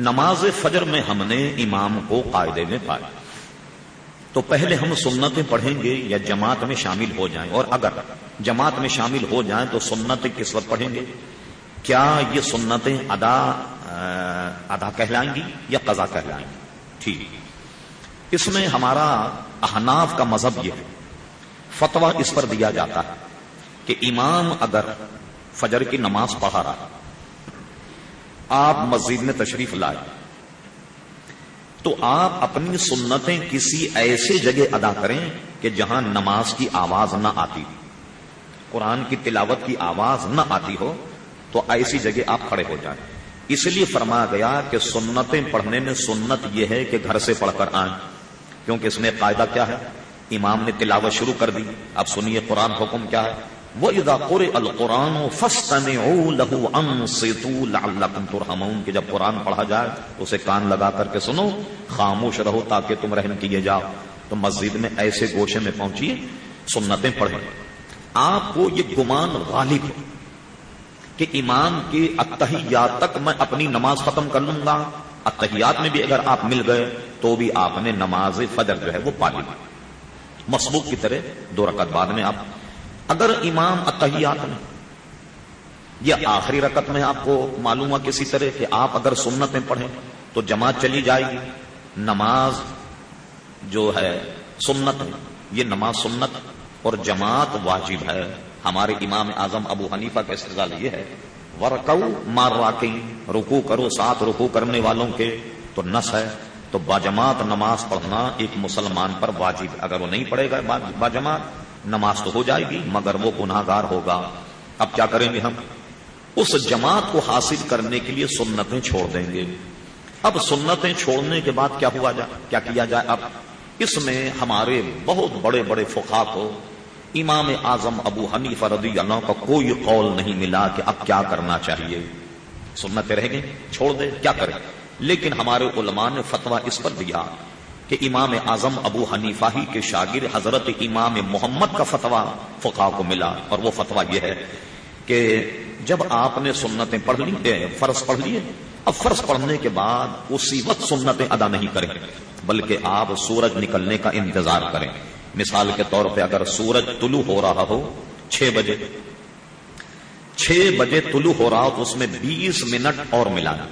نماز فجر میں ہم نے امام کو قاعدے میں پایا۔ تو پہلے ہم سنتیں پڑھیں گے یا جماعت میں شامل ہو جائیں۔ اور اگر جماعت میں شامل ہو جائیں تو سنتیں کس وقت پڑھیں گے؟ کیا یہ سنتیں ادا ادا کہلائیں گی یا قضا کہلائیں گی؟ ٹھیک۔ اس میں ہمارا احناف کا مذہب یہ ہے۔ فتوا اس پر دیا جاتا ہے کہ امام اگر فجر کی نماز پڑھا رہا آپ مسجد میں تشریف لائے۔ تو آپ اپنی سنتیں کسی ایسے جگہ ادا کریں کہ جہاں نماز کی آواز نہ آتی قرآن کی تلاوت کی آواز نہ آتی ہو، تو ایسی جگہ آپ کھڑے ہو جائیں۔ اس لیے فرمایا گیا کہ سنتیں پڑھنے میں سنت یہ ہے کہ گھر سے پڑھ کر آئیں۔ کیونکہ اس میں قاعدہ کیا ہے؟ امام نے تلاوت شروع کر دی۔ اب سنیے قرآن حکم کیا ہے؟ وَإِذَا قُرِئَ الْقُرْآنُ فَاسْتَمِعُوا لَهُ أَنصِتُوا لَعَلَّكُمْ تُرْحَمُونَ کہ جب قرآن پڑھا جائے اسے کان لگا کر کے سنو، خاموش رہو تاکہ تم رحم کیے جاؤ۔ تو مسجد میں ایسے گوشے میں پہنچیے، سنتیں پڑھیں۔ آپ کو یہ گمان غالب ہے کہ امام کے اتحیات تک میں اپنی نماز ختم کر لوں گا۔ اتحیات میں بھی اگر آپ مل گئے تو بھی آپ نے نماز فجر جو ہے وہ پالی۔ مسبوق کی طرح دو رکعت بعد میں آپ اگر امام اتحیات میں یا آخری رکت میں آپ کو معلوم ہے کسی طرح کہ آپ اگر سنت میں پڑھیں تو جماعت چلی جائے گی۔ نماز جو ہے سنت یہ نماز سنت اور جماعت واجب ہے۔ ہمارے امام اعظم ابو حنیفہ کا استعال یہ ہے ورکو مار راکی رکو کرو ساتھ رکو کرنے والوں کے۔ تو نس ہے، تو باجماعت نماز پڑھنا ایک مسلمان پر واجب اگر وہ نہیں پڑھے گا باجماعت نماز تو ہو جائے گی، مگر وہ گناہ گار ہوگا۔ اب کیا کریں گے ہم؟ اس جماعت کو حاصل کرنے کے لیے سنتیں چھوڑ دیں گے۔ اب سنتیں چھوڑنے کے بعد کیا ہوا جائے کیا کیا جائے؟ اب اس میں ہمارے بہت بڑے بڑے فقا کو امام اعظم ابو حنیفہ رضی اللہ کا کوئی قول نہیں ملا کہ اب کیا کرنا چاہیے۔ سنتیں رہ گئی چھوڑ دے کیا کریں؟ لیکن ہمارے علماء نے فتوا اس پر دیا۔ کہ امام اعظم ابو حنیفہ ہی کے شاگرد حضرت امام محمد کا فتوا فقا کو ملا اور وہ فتوا یہ ہے کہ جب آپ نے سنتیں پڑھ لی فرض پڑھ لیے۔ اب فرض پڑھنے کے بعد اسی وقت سنتیں ادا نہیں کریں، بلکہ آپ سورج نکلنے کا انتظار کریں۔ مثال کے طور پہ اگر سورج طلوع ہو رہا ہو، چھ بجے۔ چھ بجے طلوع ہو رہا ہو تو اس میں بیس منٹ اور ملانا۔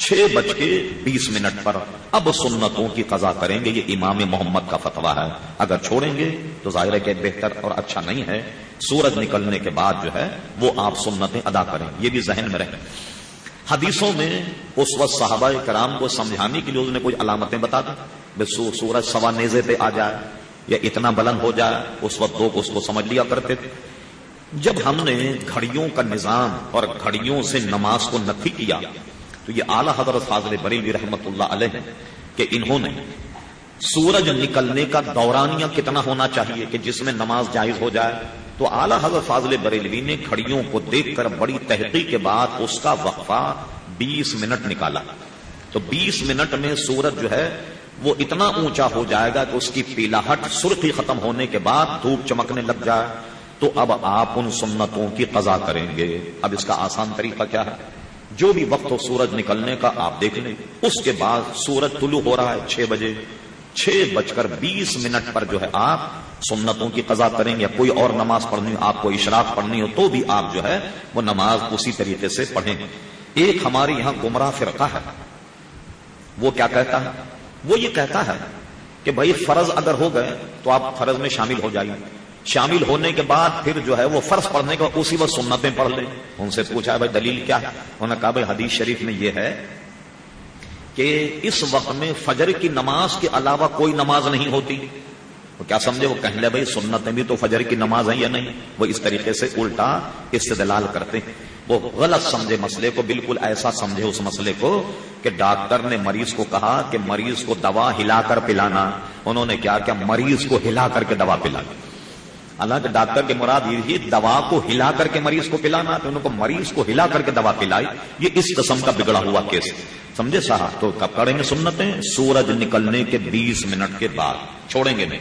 چھ بج کے بیس منٹ پر اب سنتوں کی قضا کریں گے، یہ امام محمد کا فتوا ہے۔ اگر چھوڑیں گے تو ظاہر ہے کہ بہتر اور اچھا نہیں ہے۔ سورج نکلنے کے بعد جو ہے وہ آپ سنتیں ادا کریں۔ یہ بھی ذہن میں رہے حدیثوں میں اس وقت صحابہ کرام کو سمجھانے کے لیے اس نے کوئی علامتیں بتا دی سورج سوا نیزے پہ آ جائے یا اتنا بلند ہو جائے، اس وقت لوگ اس کو سمجھ لیا کرتے تھے۔ جب ہم نے گھڑیوں کا نظام اور گھڑیوں سے نماز کو نفی کیا تو یہ اعلیٰ حضرت فاضل بریلی رحمت اللہ علیہ کہ انہوں نے سورج نکلنے کا دورانیہ کتنا ہونا چاہیے کہ جس میں نماز جائز ہو جائے؟ تو اعلیٰ حضرت فاضل بریلوی نے کھڑیوں کو دیکھ کر بڑی تحقیق کے بعد اس کا وقفہ بیس منٹ نکالا۔ تو بیس منٹ میں سورج جو ہے وہ اتنا اونچا ہو جائے گا کہ اس کی پیلاہٹ سرخی ختم ہونے کے بعد دھوپ چمکنے لگ جائے۔ تو اب آپ ان سنتوں کی قضا کریں گے۔ اب اس کا آسان طریقہ کیا ہے؟ جو بھی وقت ہو سورج نکلنے کا آپ دیکھ لیں، اس کے بعد سورج طلوع ہو رہا ہے چھ بجے۔ چھ بج کر بیس منٹ پر جو ہے آپ سنتوں کی قضا کریں یا کوئی اور نماز پڑھنی ہو آپ کو اشراق پڑھنی ہو تو بھی آپ جو ہے وہ نماز اسی طریقے سے پڑھیں۔ ایک ہمارے یہاں گمراہ فرقہ ہے۔ وہ کیا کہتا ہے؟ وہ یہ کہتا ہے کہ بھائی فرض اگر ہو گئے تو آپ فرض میں شامل ہو جائیے۔ شامل ہونے کے بعد پھر جو ہے وہ فرض پڑھنے کے بعد اسی وقت سنتیں پڑھ لیں۔ ان سے پوچھا بھائی دلیل کیا ہے؟ انہوں نے کہا بھائی حدیث شریف میں یہ ہے کہ اس وقت میں فجر کی نماز کے علاوہ کوئی نماز نہیں ہوتی۔ وہ کیا سمجھے؟ وہ کہہ لے بھائی سنتیں بھی تو فجر کی نماز ہے یا نہیں؟ وہ اس طریقے سے الٹا استدلال کرتے ہیں۔ وہ غلط سمجھے مسئلے کو، بالکل ایسا سمجھے اس مسئلے کو کہ ڈاکٹر نے مریض کو کہا کہ مریض کو دوا ہلا کر پلانا۔ انہوں نے کیا کہ مریض کو ہلا کر کے دوا پلانا۔ حالانکہ ڈاکٹر کے مراد یہ دوا کو ہلا کر کے مریض کو پلانا، تو انہوں کو مریض کو ہلا کر کے دوا پلائی، یہ اس قسم کا بگڑا ہوا کیس سمجھے صاحب؟ تو کب کریں گے سنتیں، سورج نکلنے کے بیس منٹ کے بعد، چھوڑیں گے نہیں۔